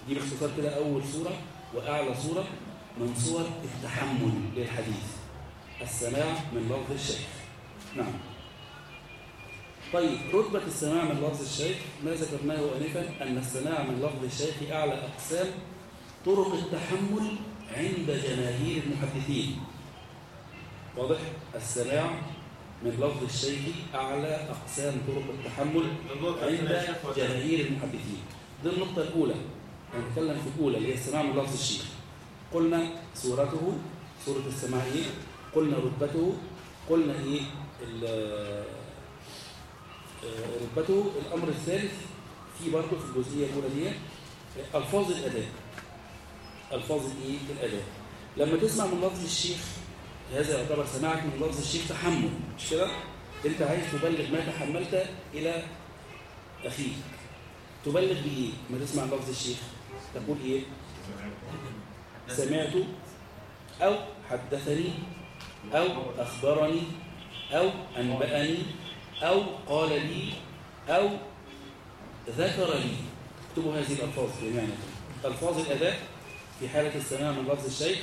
دي باختصار كده أول صورة وأعلى صورة من صور التحمل للحديث. السماع من لفظ الشيخ. نعم. طيب رتبة السماع من لفظ الشيخ ما ذكرناه آنفا أن السماع من لفظ الشيخ أعلى أقسام طرق التحمل عند جماهير المحدثين. واضح؟ السماع من لفظ الشيخ أعلى أقسام طرق التحمل عند جماهير المحدثين. دي النقطة الأولى. هنتكلم في الأولى اللي هي السماع من لفظ الشيخ. قلنا صورته صورة السماع إيه قلنا رتبته. قلنا إيه؟ آه، رتبته. الأمر الثالث في برضه في الجزئية الأولى دي ألفاظ الأداء ألفاظ الإيه؟ الأداء لما تسمع من لفظ الشيخ هذا يعتبر سماعك من لفظ الشيخ تحمل. مش كده؟ أنت عايز تبلغ ما تحملت إلى أخيك. تبلغ بإيه؟ ما تسمع لفظ الشيخ. تقول إيه؟ سمعت أو حدثني أو أخبرني أو أنبأني أو قال لي أو ذكر لي اكتبوا هذه الألفاظ بمعنى. ألفاظ الأداء في حالة السماع من لفظ الشيخ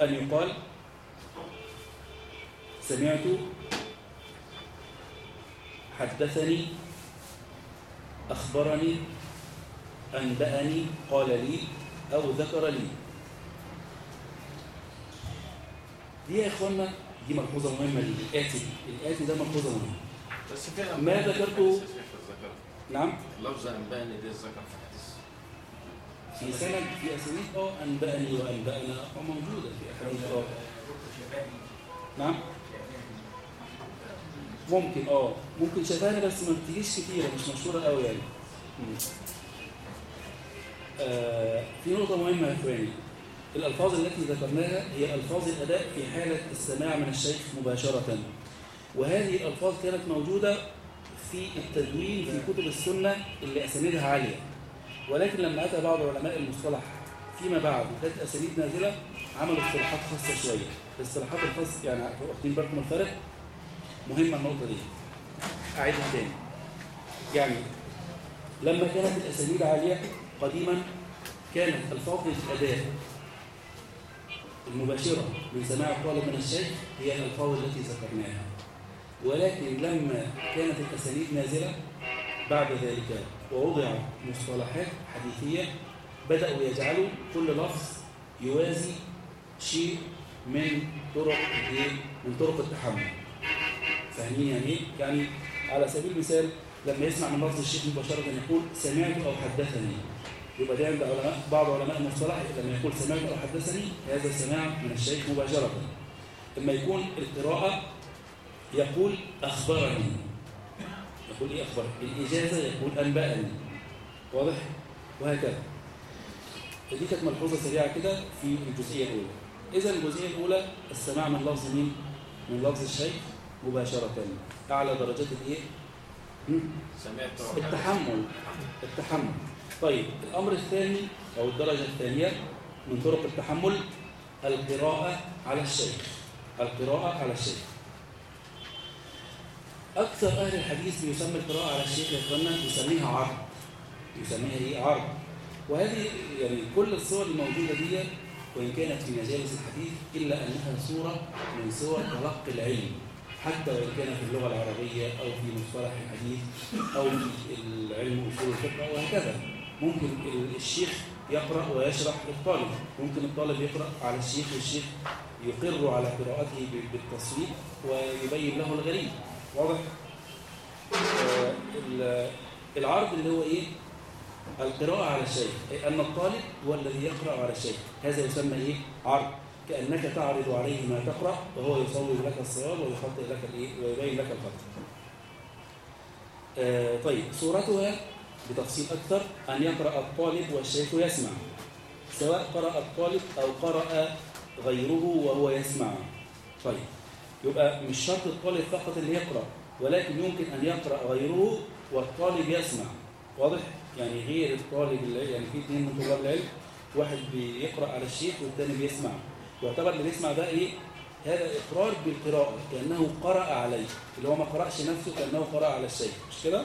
أن يقال سمعت حدثني أخبرني أنبأني قال لي أو ذكر لي. دي يا إخوانا دي ملحوظة مهمة دي الآتي الآتي ده ملحوظة مهمة. بس في ما ذكرته-. نعم. لفظ أنبأني دي الذكر. في في سند في أسانيد آه أنبأني وأنبأنا آه موجودة في أحاديث آه نعم؟ ممكن آه ممكن شفاهة بس ما بتجيش كتيرة مش مشهورة قوي يعني. آه في نقطة مهمة يا إخواني. الألفاظ التي ذكرناها هي ألفاظ الأداء في حالة السماع من الشيخ مباشرة. وهذه الألفاظ كانت موجودة في التدوين في كتب السنة اللي أسانيدها عالية. ولكن لما أتى بعض علماء المصطلح فيما بعد وكانت أسانيد نازلة عملوا اصطلاحات خاصة شوية. الاصطلاحات الخاصة يعني واخدين بالكم الفرق؟ مهمة النقطة دي. أعيدها تاني. يعني لما كانت الأسانيد عالية قديما كانت ألفاظ الأداء المباشرة من سماع الطالب من الشيخ هي الألفاظ التي ذكرناها. ولكن لما كانت الأسانيد نازلة بعد ذلك. ووضع مصطلحات حديثية. بدأوا يجعلوا كل لفظ يوازي شيء من طرق الايه؟ من طرق التحمل. فاهمين يعني إيه؟ يعني على سبيل المثال لما يسمع من لفظ الشيخ مباشرة يقول سمعت أو حدثني. يبقى ده عند علماء بعض علماء المصطلح لما يقول سمعت أو حدثني هذا سماع من الشيخ مباشرة. لما يكون القراءة يقول أخبرني. يقول إيه أخبرني الإجازة يقول أنبأني واضح؟ وهكذا. دي كانت ملحوظة سريعة كده في الجزئية الأولى. إذا الجزئية الأولى السماع من لفظ مين؟ من لفظ الشيخ مباشرة. أعلى درجات الإيه؟ التحمل. التحمل. طيب الأمر الثاني أو الدرجة الثانية من طرق التحمل القراءة على الشيخ. القراءة على الشيخ. أكثر أهل الحديث بيسمي القراءة على الشيخ يا إخوانا يسميها عرض. يسميها إيه؟ عرض. وهذه يعني كل الصور الموجودة دي وإن كانت في مجالس الحديث إلا أنها صورة من صور تلقي العلم. حتى وإن كان في اللغة العربية أو في مصطلح الحديث أو في العلم أصول الفقه وهكذا. ممكن الشيخ يقرأ ويشرح للطالب. ممكن الطالب يقرأ على الشيخ والشيخ يقر على قراءته بالتصويت ويبين له الغريب. واضح؟ آه، ال- العرض اللي هو إيه؟ القراءة على أي أن الطالب هو الذي يقرأ على الشيخ هذا يسمى إيه؟ عرض كأنك تعرض عليه ما تقرأ وهو يصور لك الصواب ويخطئ لك الإيه؟ ويبين لك الخطأ آه طيب صورتها بتفصيل أكثر أن يقرأ الطالب والشيخ يسمع سواء قرأ الطالب أو قرأ غيره وهو يسمع طيب يبقى مش شرط الطالب فقط اللي يقرأ ولكن يمكن أن يقرأ غيره والطالب يسمع واضح؟ يعني غير الطالب اللي يعني في اثنين من طلاب العلم واحد بيقرأ على الشيخ والثاني بيسمع يعتبر اللي بيسمع ده إيه؟ هذا إقرار بالقراءة كأنه قرأ عليه اللي هو ما قرأش نفسه كأنه قرأ على الشيخ مش كده؟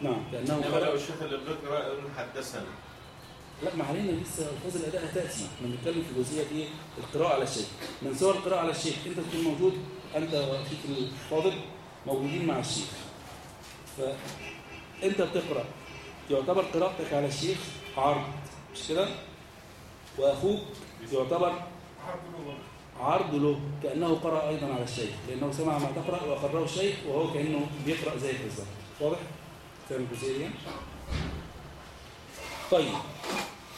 نعم كأنه إنما لو قرأ الشيخ اللي بيقرأ يقول حدثنا لا ما علينا لسه الفاظ الأداء هتأتي إحنا بنتكلم في جزئية إيه؟ القراءة على الشيخ من صور القراءة على الشيخ أنت تكون موجود أنت وأخيك الفاضل موجودين مع الشيخ فأنت بتقرأ يعتبر قراءتك على الشيخ عرض مش كده؟ وأخوك يعتبر عرض له كأنه قرأ أيضا على الشيخ لأنه سمع ما تقرأ وأقره الشيخ وهو كأنه بيقرأ زيك بالظبط واضح؟ فاهم الجزئية دي؟ طيب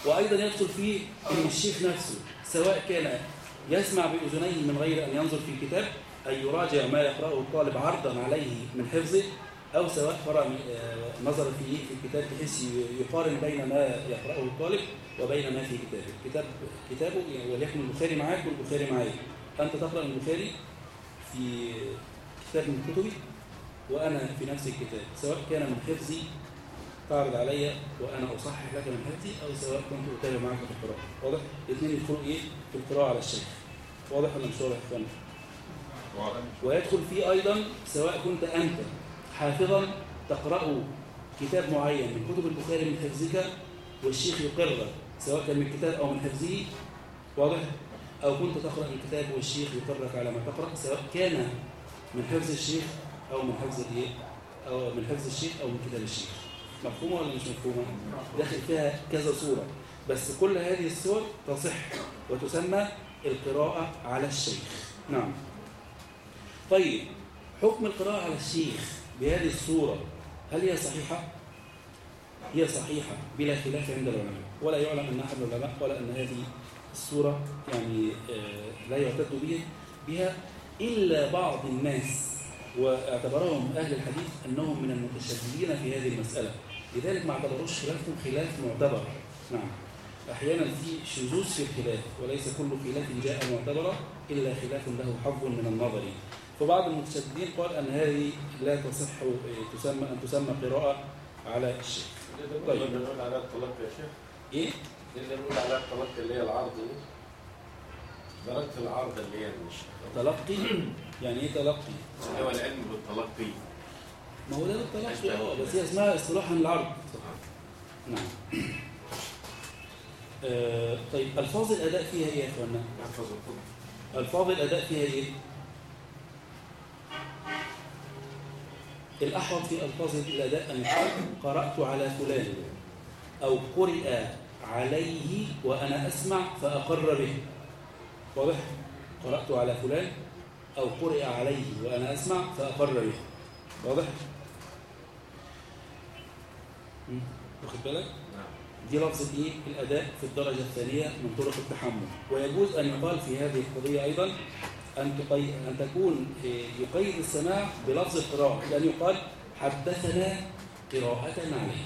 وأيضا يدخل فيه أن الشيخ نفسه سواء كان يسمع بأذنيه من غير أن ينظر في كتاب أي يراجع ما يقرأه الطالب عرضا عليه من حفظه أو سواء قرأ آه، نظر فيه في الكتاب بحيث يقارن بين ما يقرأه الطالب وبين ما في كتابه. كتاب كتابه يعني وليكن البخاري معاك والبخاري معايا. أنت تقرأ البخاري في كتاب من كتبي وأنا في نفس الكتاب سواء كان من حفظي تعرض علي وأنا أصحح لك من حفظي أو سواء كنت أتابع معك في القراءة واضح؟ الاثنين يدخلوا إيه؟ في القراءة على الشيخ واضح ولا مش واضح يا؟ ويدخل فيه أيضا سواء كنت أنت حافظا تقرأ كتاب معين من كتب البخاري من حفظك والشيخ يقرر سواء كان من كتاب أو من حفظه واضح؟ أو كنت تقرأ الكتاب والشيخ يقررك على ما تقرأ سواء كان من حفظ الشيخ أو من حفظ الإيه؟ أو من حفظ الشيخ أو من كتاب الشيخ مفهومة ولا مش مفهومة؟ داخل فيها كذا صورة. بس كل هذه الصور تصح وتسمى القراءة على الشيخ. نعم. طيب حكم القراءة على الشيخ بهذه الصورة هل هي صحيحة؟ هي صحيحة بلا خلاف عند العلماء. ولا يعلم أن أحد العلماء قال أن هذه الصورة يعني آه، لا يعتد به بها إلا بعض الناس. واعتبرهم أهل الحديث أنهم من المتشددين في هذه المسألة. لذلك ما اعتبروش خلافهم خلاف معتبر. نعم. أحيانا في شذوذ في الخلاف وليس كل خلاف جاء معتبرا إلا خلاف له حظ من النظر. فبعض المتشددين قال أن هذه لا تصح آه، تسمى أن تسمى قراءة على الشيخ. طيب. بنقول عليها الطلاق يا شيخ. إيه؟ دي اللي بنقول عليها الطلاق اللي هي العرض دي. درجة العرض اللي هي مش تلقي؟ يعني إيه تلقي؟ اللي هو العلم بالتلقي. ما هو ده التلقي آه بس هي اسمها اصطلاحا العرض. نعم. آه طيب ألفاظ الأداء فيها إيه يا اخوانا ألفاظ الأداء فيها إيه؟ الأحوط في ألفاظ الأداء أن يقال قرأت على فلان أو قرئ عليه وأنا أسمع فأقر به. واضح؟ قرأت على فلان أو قرئ عليه وأنا أسمع فأقر به. واضح. واخد بالك؟ نعم. دي لفظة إيه؟ الأداء في الدرجة الثانية من طرق التحمل. ويجوز أن يقال في هذه القضية أيضا أن, تقي... أن تكون إيه، يقيد السماع بلفظ القراءة لأن يقال حدثنا قراءة عليه.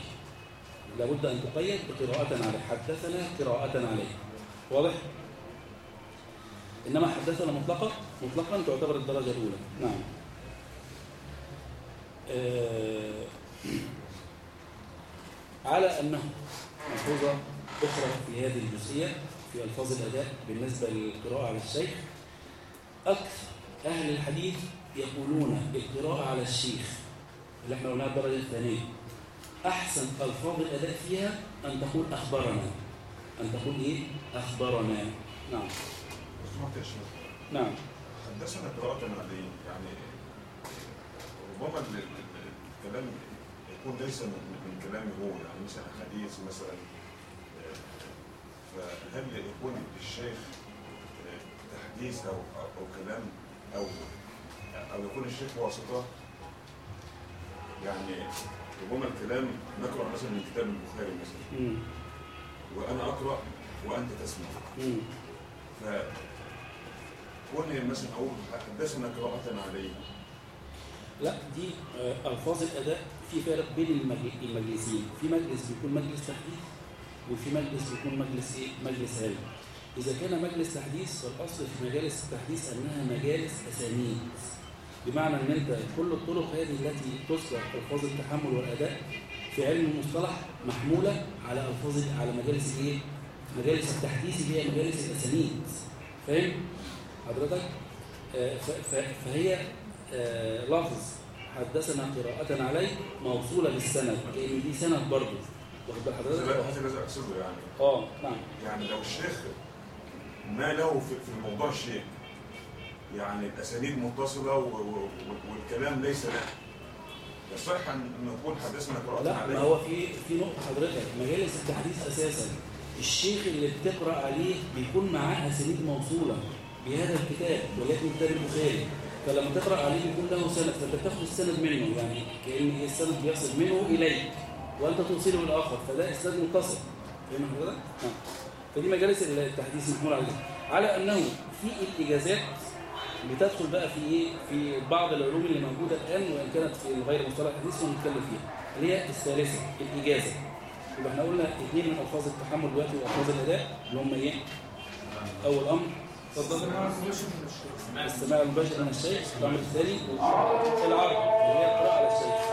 لابد أن تقيد بقراءة عليه. حدثنا قراءة عليه. واضح؟ إنما حدثنا مطلقة مطلقا تعتبر الدرجة الأولى. نعم. آه، على أنه ملحوظة أخرى في هذه الجزئية في ألفاظ الأداء بالنسبة للقراءة على الشيخ. أكثر أهل الحديث يقولون القراءة على الشيخ اللي إحنا قلناها الدرجة الثانية. أحسن ألفاظ الأداء فيها أن تقول أخبرنا. أن تقول إيه؟ أخبرنا. نعم. سمعت يا شيخ. نعم. حدثنا قراءة عادية يعني ربما ال- ال- الكلام يكون ليس من من كلامه هو يعني مثلا حديث مثلا آه، فهل يكون الشيخ آه، تحديث أو أو أو كلام أو أو يكون الشيخ واسطة؟ يعني ربما الكلام نقرأ مثلا من كتاب البخاري مثلا. وأنا أقرأ وأنت تسمع. مم. فكوني مثلا أقول حدثنا قراءة عادية لا دي آه، ألفاظ الأداء. في فرق بين المج- المجلسين في مجلس بيكون مجلس تحديث وفي مجلس بيكون مجلس إيه؟ مجلس علم إذا كان مجلس تحديث فالأصل في مجالس التحديث أنها مجالس أسانيد بمعنى أن أنت كل الطرق هذه التي تذكر ألفاظ التحمل والأداء في علم المصطلح محمولة على ألفاظ على مجالس الإيه؟ مجالس التحديث اللي هي مجالس الأسانيد فاهم حضرتك؟ آه، فهي آه، لفظ حدثنا قراءة عليه موصولة بالسند كأن دي سند برضه. واخد بال حضرتك؟ هذا الذي أقصده يعني. آه نعم. يعني لو الشيخ ما له في الموضوع شيء يعني و- و- والكلام ليس له. يصح أن نقول حدثنا قراءة لا عليه. ما هو في في نقطة حضرتك. مجالس التحديث أساسا. الشيخ اللي بتقرأ عليه بيكون معاه أسانيد موصولة بهذا الكتاب ولكن كتاب البخاري. فلما تقرأ عليه بيكون له سند فأنت بتاخد السند منه يعني كأن السند بيصل منه إليك وأنت توصله للآخر فده إسناد متصل فاهم حضرتك؟ نعم. فدي مجالس التحديث محمول عليه على أنه في الإجازات بتدخل بقى في إيه؟ في بعض العلوم اللي موجودة الآن وإن كانت في غير مصطلح الحديث ونتكلم فيها اللي هي الثالثة الإجازة. يبقى إحنا قلنا اثنين من ألفاظ التحمل دلوقتي وألفاظ الأداء اللي هم إيه؟ أول أمر. اتفضل السماع المباشر من الشيخ الامر الثاني العرض اللي هي القراءه على الشيخ.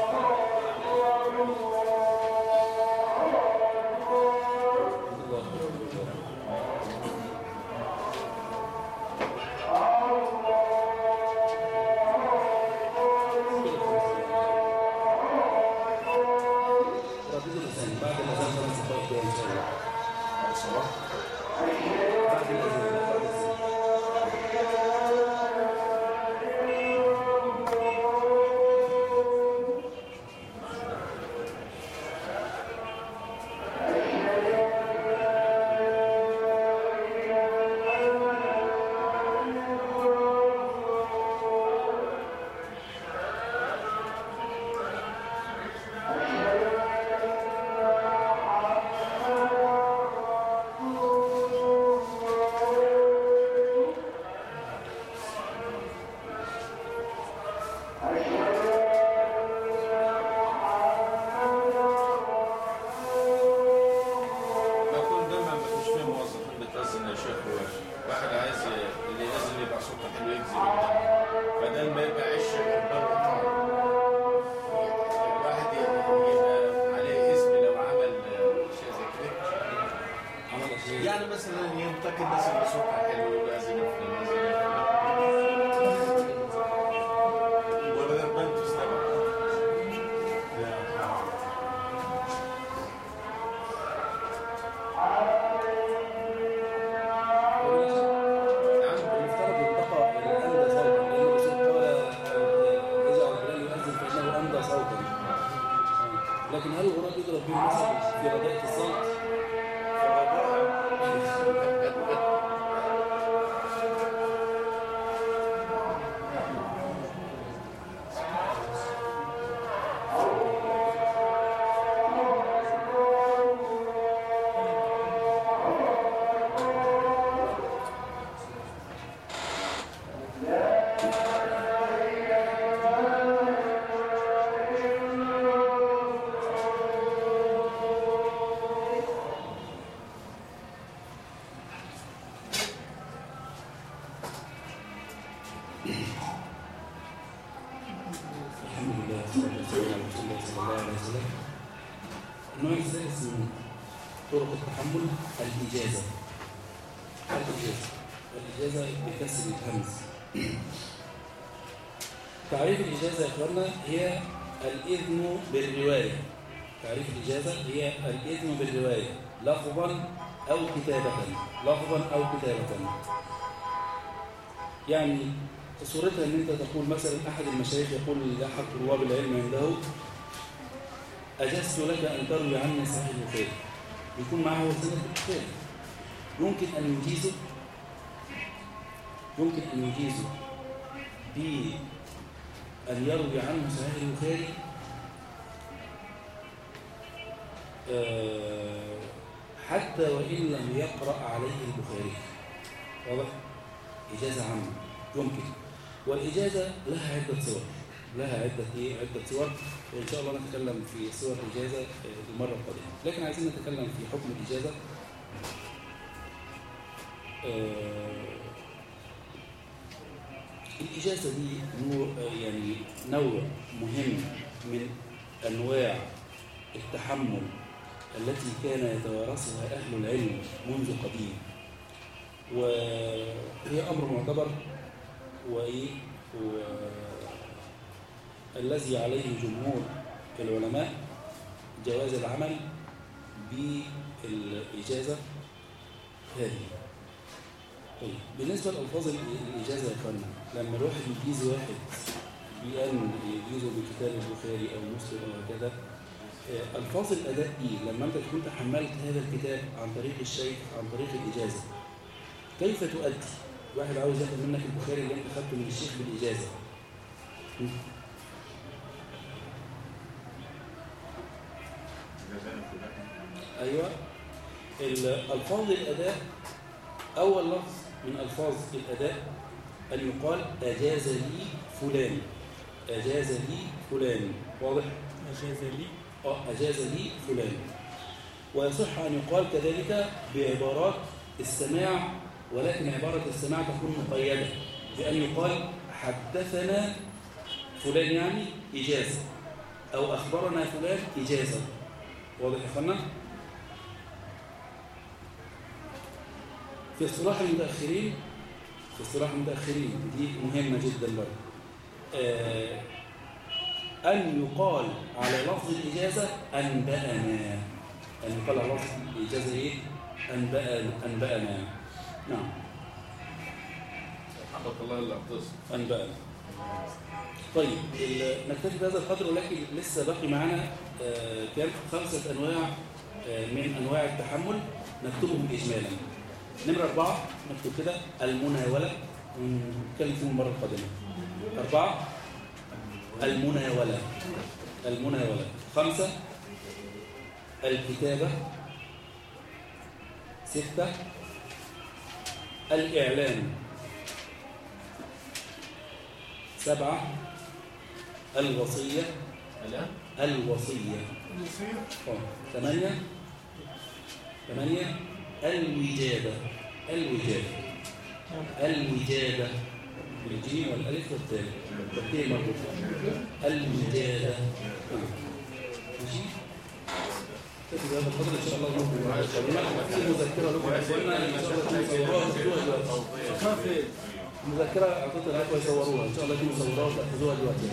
إخوانا هي الإذن بالرواية. تعريف الإجازة هي الإذن بالرواية. لفظا أو كتابة. لفظا أو كتابة. يعني صورتها إن أنت تقول مثلا أحد المشايخ يقول لأحد طلاب العلم عنده أجزت لك أن تروي عني صحيح البخاري يكون معه سند البخاري يمكن أن يجيزه. يمكن أن يجيزه. بان يروي عنه صحيح البخاري آه، حتى وإن لم يقرأ عليه البخاري. واضح؟ إجازة عامة يمكن والإجازة لها عدة صور لها عدة إيه؟ عدة صور. وإن شاء الله نتكلم في صور الإجازة آه، المرة القادمة. لكن عايزين نتكلم في حكم الإجازة. آه، الإجازة دي يعني نوع مهم من أنواع التحمل التي كان يتوارثها أهل العلم منذ قديم. وهي أمر معتبر وإيه والذي عليه جمهور العلماء جواز العمل بالإجازة هذه. طيب بالنسبة لألفاظ الإجازة يا فندم لما الواحد يجيز واحد بأن يجيزه بكتاب البخاري أو مسلم أو كذا آه، ألفاظ الأداء دي لما أنت تكون تحملت هذا الكتاب عن طريق الشيخ عن طريق الإجازة كيف تؤدي؟ واحد عاوز ياخد منك البخاري اللي أنت خدته من الشيخ كلها أيوه الألفاظ الأداء أول لفظ من ألفاظ الأداء أن يقال أجاز لي فلان. أجاز لي فلان. واضح؟ أجاز لي. آه أجاز لي فلان. ويصح أن يقال كذلك بعبارات السماع ولكن عبارة السماع تكون مقيدة. بأن يقال حدثنا فلان يعني اجازه أو أخبرنا فلان اجازه واضح يا أخوانا؟ في اصطلاح المتأخرين في اصطلاح المتاخرين دي مهمة جدا برضه. آه أن يقال على لفظ الإجازة أنبأنا. أن يقال على لفظ الإجازة إيه؟ أنبأنا أنبأنا. نعم. حقق الله الا اقتصد أنبأنا. طيب نكتفي بهذا القدر ولكن لسه باقي معانا آه، كام خمسة أنواع آه، من أنواع التحمل نكتبهم إجمالا. نمرة أربعة نكتب كده المناولة. ونتكلم فيهم المرة القادمة. أربعة المناولة. المناولة. خمسة الكتابة. ستة الإعلان. سبعة الوصية. الوصية. الوصية. ثمانية ثمانية الوجادة الوجادة الوجادة بالجيم والألف والتاء. والتاء مربوطة الوجادة آه. ماشي هذا القدر إن شاء الله نقول معاك في مذكرة لكم. إن شاء الله تصوروها وتأخذوها دلوقتي مذكرة أعطيتها لكم يصوروها إن شاء الله دي مصوروها وتأخذوها دلوقتي.